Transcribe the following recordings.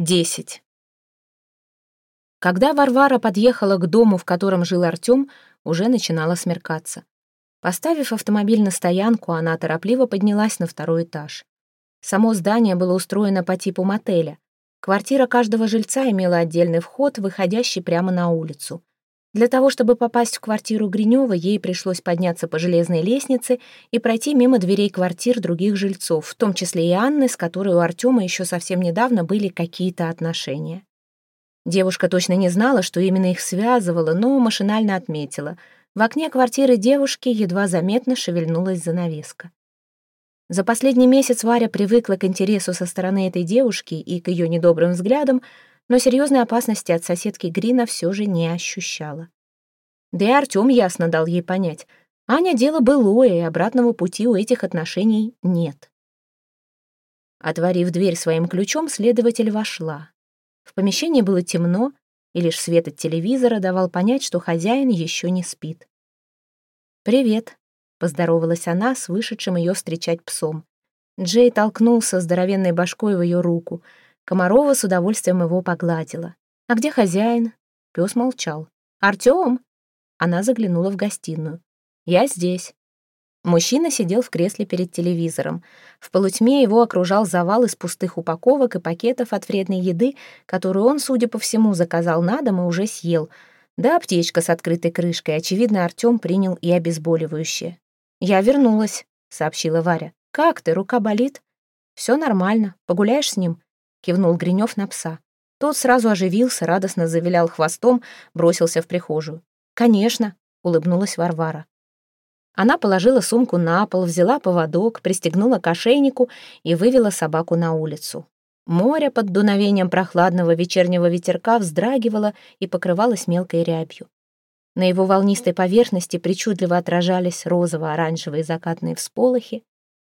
10. Когда Варвара подъехала к дому, в котором жил Артём, уже начинало смеркаться. Поставив автомобиль на стоянку, она торопливо поднялась на второй этаж. Само здание было устроено по типу мотеля. Квартира каждого жильца имела отдельный вход, выходящий прямо на улицу. Для того, чтобы попасть в квартиру Гринева, ей пришлось подняться по железной лестнице и пройти мимо дверей квартир других жильцов, в том числе и Анны, с которой у Артема еще совсем недавно были какие-то отношения. Девушка точно не знала, что именно их связывало, но машинально отметила. В окне квартиры девушки едва заметно шевельнулась занавеска. За последний месяц Варя привыкла к интересу со стороны этой девушки и к ее недобрым взглядам, но серьезной опасности от соседки Грина все же не ощущала. Да и Артем ясно дал ей понять. Аня дело былое, и обратного пути у этих отношений нет. Отворив дверь своим ключом, следователь вошла. В помещении было темно, и лишь свет от телевизора давал понять, что хозяин еще не спит. «Привет», — поздоровалась она с вышедшим ее встречать псом. Джей толкнулся здоровенной башкой в ее руку — Комарова с удовольствием его погладила. «А где хозяин?» Пес молчал. «Артём?» Она заглянула в гостиную. «Я здесь». Мужчина сидел в кресле перед телевизором. В полутьме его окружал завал из пустых упаковок и пакетов от вредной еды, которую он, судя по всему, заказал на дом и уже съел. Да аптечка с открытой крышкой. Очевидно, Артём принял и обезболивающее. «Я вернулась», — сообщила Варя. «Как ты? Рука болит?» «Всё нормально. Погуляешь с ним?» Кивнул Гринев на пса. Тот сразу оживился, радостно завилял хвостом, бросился в прихожую. «Конечно», — улыбнулась Варвара. Она положила сумку на пол, взяла поводок, пристегнула к ошейнику и вывела собаку на улицу. Море под дуновением прохладного вечернего ветерка вздрагивало и покрывалось мелкой рябью. На его волнистой поверхности причудливо отражались розово-оранжевые закатные всполохи,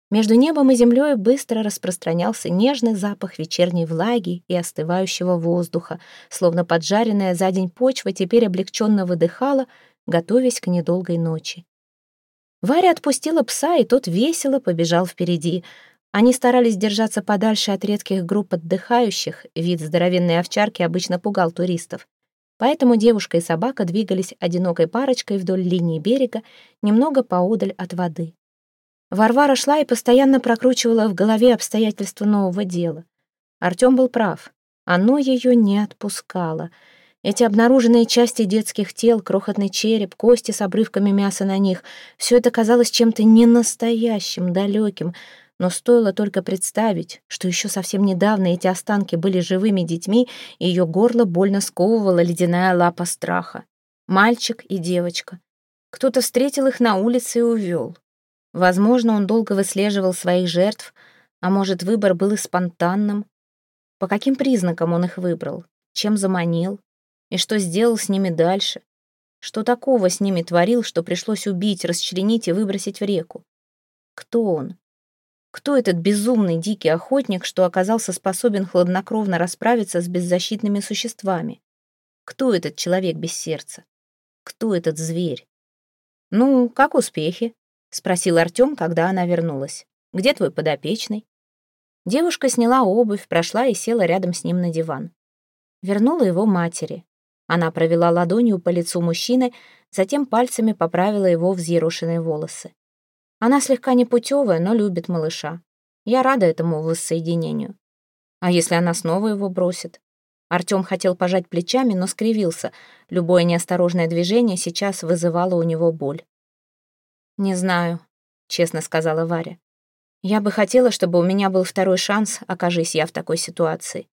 между небом и землей быстро распространялся нежный запах вечерней влаги и остывающего воздуха, словно поджаренная за день почва теперь облегченно выдыхала, готовясь к недолгой ночи. Варя отпустила пса, и тот весело побежал впереди. Они старались держаться подальше от редких групп отдыхающих, вид здоровенной овчарки обычно пугал туристов. Поэтому девушка и собака двигались одинокой парочкой вдоль линии берега, немного поодаль от воды. Варвара шла и постоянно прокручивала в голове обстоятельства нового дела. Артём был прав. Оно её не отпускало. Эти обнаруженные части детских тел, крохотный череп, кости с обрывками мяса на них — всё это казалось чем-то ненастоящим, далёким. Но стоило только представить, что ещё совсем недавно эти останки были живыми детьми, и её горло больно сковывала ледяная лапа страха. Мальчик и девочка. Кто-то встретил их на улице и увёл. Возможно, он долго выслеживал своих жертв, а может, выбор был и спонтанным. По каким признакам он их выбрал? Чем заманил? И что сделал с ними дальше? Что такого с ними творил, что пришлось убить, расчленить и выбросить в реку? Кто он? Кто этот безумный дикий охотник, что оказался способен хладнокровно расправиться с беззащитными существами? Кто этот человек без сердца? Кто этот зверь? Ну, как успехи? — спросил Артём, когда она вернулась. «Где твой подопечный?» Девушка сняла обувь, прошла и села рядом с ним на диван. Вернула его матери. Она провела ладонью по лицу мужчины, затем пальцами поправила его взъерошенные волосы. Она слегка непутевая, но любит малыша. Я рада этому воссоединению. А если она снова его бросит? Артём хотел пожать плечами, но скривился. Любое неосторожное движение сейчас вызывало у него боль. «Не знаю», — честно сказала Варя. «Я бы хотела, чтобы у меня был второй шанс, окажись я в такой ситуации».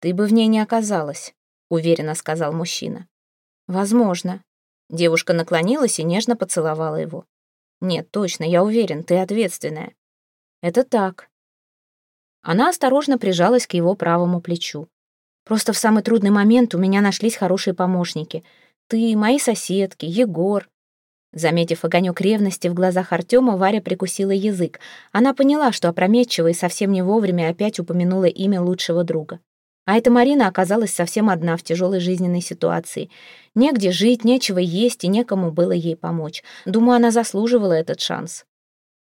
«Ты бы в ней не оказалась», — уверенно сказал мужчина. «Возможно». Девушка наклонилась и нежно поцеловала его. «Нет, точно, я уверен, ты ответственная». «Это так». Она осторожно прижалась к его правому плечу. «Просто в самый трудный момент у меня нашлись хорошие помощники. Ты, мои соседки, Егор. Заметив огонек ревности в глазах Артема, Варя прикусила язык. Она поняла, что опрометчиво и совсем не вовремя опять упомянула имя лучшего друга. А эта Марина оказалась совсем одна в тяжелой жизненной ситуации. Негде жить, нечего есть и некому было ей помочь. Думаю, она заслуживала этот шанс.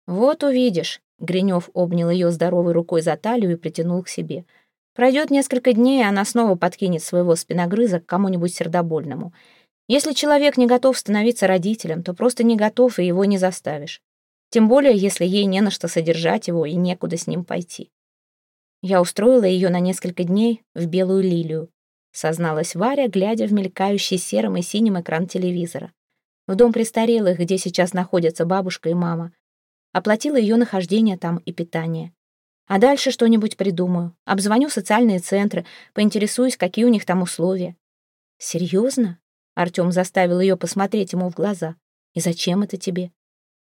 «Вот увидишь», Гринев обнял ее здоровой рукой за талию и притянул к себе. Пройдет несколько дней, и она снова подкинет своего спиногрыза к кому-нибудь сердобольному. Если человек не готов становиться родителем, то просто не готов, и его не заставишь. Тем более, если ей не на что содержать его и некуда с ним пойти. Я устроила ее на несколько дней в белую лилию, созналась Варя, глядя в мелькающий серым и синим экран телевизора. В дом престарелых, где сейчас находятся бабушка и мама. Оплатила ее нахождение там и питание. А дальше что-нибудь придумаю. Обзвоню социальные центры, поинтересуюсь, какие у них там условия. Серьезно? Артем заставил ее посмотреть ему в глаза. «И зачем это тебе?»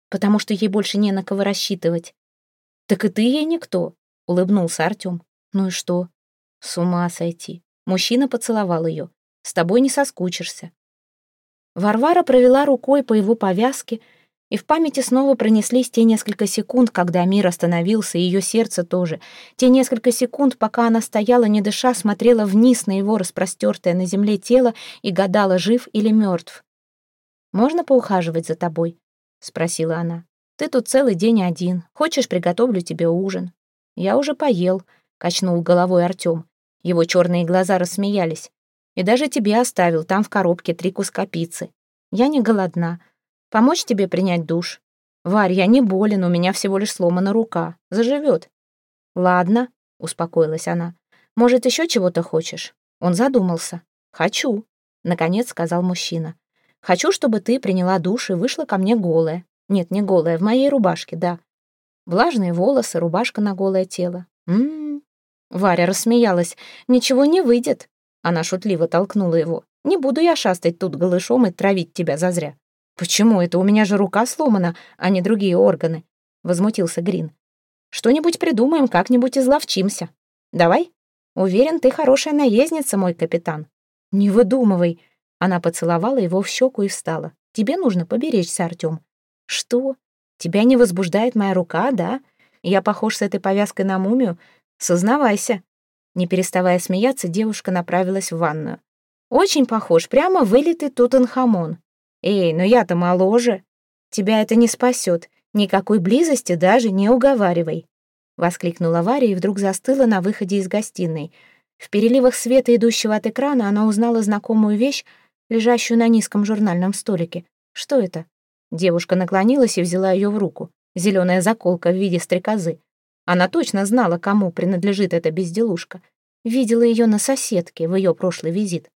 «Потому что ей больше не на кого рассчитывать». «Так и ты ей никто», — улыбнулся Артем. «Ну и что?» «С ума сойти». Мужчина поцеловал ее. «С тобой не соскучишься». Варвара провела рукой по его повязке, и в памяти снова пронеслись те несколько секунд, когда мир остановился, и ее сердце тоже. Те несколько секунд, пока она стояла, не дыша, смотрела вниз на его распростертое на земле тело и гадала, жив или мертв. «Можно поухаживать за тобой?» — спросила она. «Ты тут целый день один. Хочешь, приготовлю тебе ужин?» «Я уже поел», — качнул головой Артем. Его черные глаза рассмеялись. «И даже тебе оставил там в коробке три куска пиццы. Я не голодна». Помочь тебе принять душ? Варь, я не болен, у меня всего лишь сломана рука. Заживет. Ладно, успокоилась она. Может, еще чего-то хочешь? Он задумался. Хочу, наконец сказал мужчина. Хочу, чтобы ты приняла душ и вышла ко мне голая. Нет, не голая, в моей рубашке, да. Влажные волосы, рубашка на голое тело. М-м. Варя рассмеялась. Ничего не выйдет. Она шутливо толкнула его. Не буду я шастать тут голышом и травить тебя зазря. «Почему это? У меня же рука сломана, а не другие органы», — возмутился Грин. «Что-нибудь придумаем, как-нибудь изловчимся. Давай? Уверен, ты хорошая наездница, мой капитан». «Не выдумывай». Она поцеловала его в щеку и встала. «Тебе нужно поберечься, Артем». «Что? Тебя не возбуждает моя рука, да? Я похож с этой повязкой на мумию? Сознавайся». Не переставая смеяться, девушка направилась в ванную. «Очень похож, прямо вылитый Тутанхамон. «Эй, но я-то моложе. Тебя это не спасет. Никакой близости даже не уговаривай», — воскликнула Варя и вдруг застыла на выходе из гостиной. В переливах света, идущего от экрана, она узнала знакомую вещь, лежащую на низком журнальном столике. «Что это?» Девушка наклонилась и взяла ее в руку. Зеленая заколка в виде стрекозы. Она точно знала, кому принадлежит эта безделушка. Видела ее на соседке в ее прошлый визит.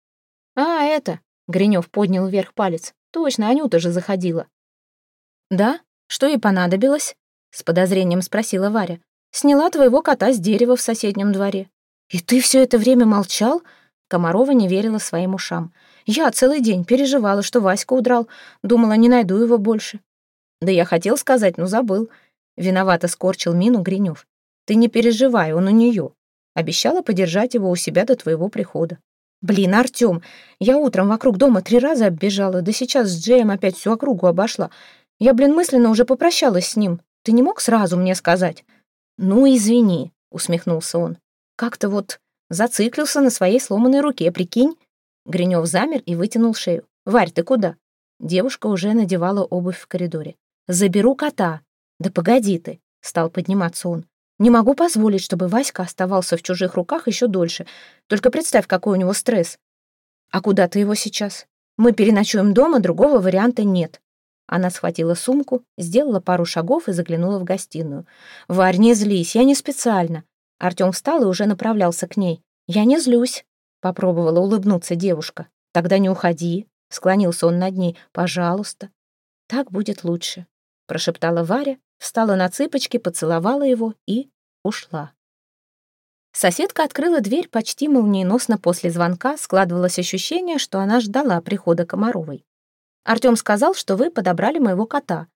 «А, это...» — Гринев поднял вверх палец. Точно, Анюта же заходила. Да? Что ей понадобилось? С подозрением спросила Варя. Сняла твоего кота с дерева в соседнем дворе. И ты все это время молчал? Комарова не верила своим ушам. Я целый день переживала, что Васька удрал. Думала, не найду его больше. Да я хотел сказать, но забыл. Виновато скорчил мину Гринев. Ты не переживай, он у нее. Обещала подержать его у себя до твоего прихода. «Блин, Артём, я утром вокруг дома три раза оббежала, да сейчас с Джеем опять всю округу обошла. Я, блин, мысленно уже попрощалась с ним. Ты не мог сразу мне сказать?» «Ну, извини», — усмехнулся он. «Как-то вот зациклился на своей сломанной руке, прикинь?» Гринёв замер и вытянул шею. «Варь, ты куда?» Девушка уже надевала обувь в коридоре. «Заберу кота». «Да погоди ты», — стал подниматься он. Не могу позволить, чтобы Васька оставался в чужих руках еще дольше. Только представь, какой у него стресс. А куда ты его сейчас? Мы переночуем дома, другого варианта нет. Она схватила сумку, сделала пару шагов и заглянула в гостиную. «Варь, не злись, я не специально». Артем встал и уже направлялся к ней. «Я не злюсь», — попробовала улыбнуться девушка. «Тогда не уходи», — склонился он над ней. «Пожалуйста». «Так будет лучше», — прошептала Варя, встала на цыпочки, поцеловала его и ушла. Соседка открыла дверь почти молниеносно после звонка, складывалось ощущение, что она ждала прихода Комаровой. «Артём сказал, что вы подобрали моего кота».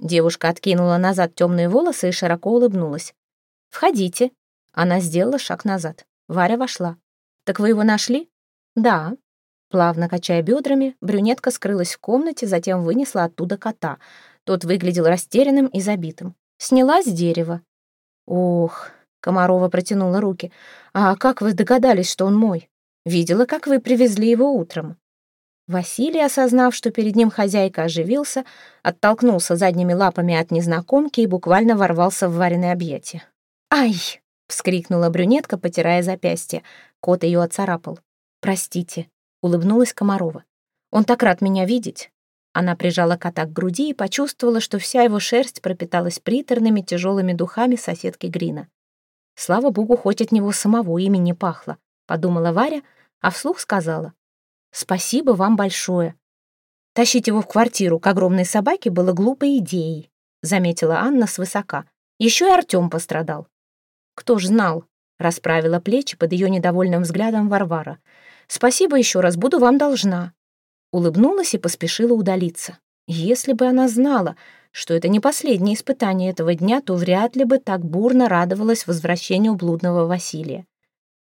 Девушка откинула назад темные волосы и широко улыбнулась. «Входите». Она сделала шаг назад. Варя вошла. «Так вы его нашли?» «Да». Плавно качая бедрами, брюнетка скрылась в комнате, затем вынесла оттуда кота. Тот выглядел растерянным и забитым. Сняла с дерева. «Ох», — Комарова протянула руки, «а как вы догадались, что он мой? Видела, как вы привезли его утром». Василий, осознав, что перед ним хозяйка, оживился, оттолкнулся задними лапами от незнакомки и буквально ворвался в вареное объятие. «Ай!» — вскрикнула брюнетка, потирая запястье. Кот ее оцарапал. «Простите», — улыбнулась Комарова. «Он так рад меня видеть». Она прижала кота к груди и почувствовала, что вся его шерсть пропиталась приторными тяжелыми духами соседки Грина. «Слава богу, хоть от него самого ими не пахло», — подумала Варя, а вслух сказала. «Спасибо вам большое. Тащить его в квартиру к огромной собаке было глупой идеей», — заметила Анна свысока. «Еще и Артем пострадал». «Кто ж знал?» — расправила плечи под ее недовольным взглядом Варвара. «Спасибо еще раз, буду вам должна». Улыбнулась и поспешила удалиться. Если бы она знала, что это не последнее испытание этого дня, то вряд ли бы так бурно радовалась возвращению блудного Василия.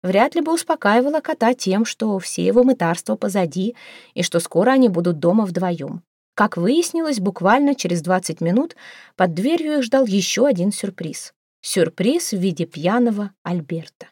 Вряд ли бы успокаивала кота тем, что все его мытарства позади и что скоро они будут дома вдвоем. Как выяснилось, буквально через 20 минут под дверью их ждал еще один сюрприз. Сюрприз в виде пьяного Альберта.